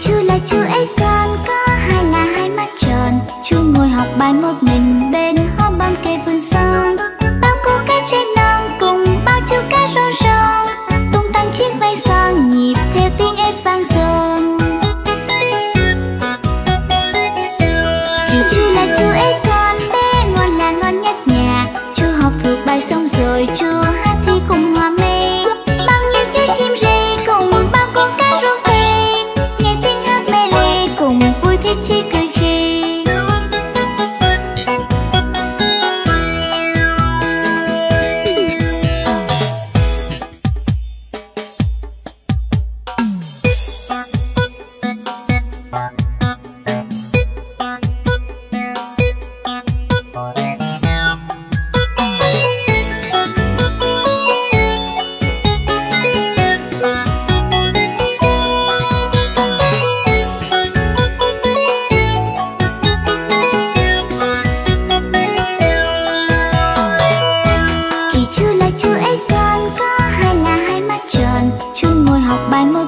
chú là chú ấy con, có hai là hai mắt tròn. Chú ngồi học bài một mình, bên hóm băng cây vườn sau học bài mới.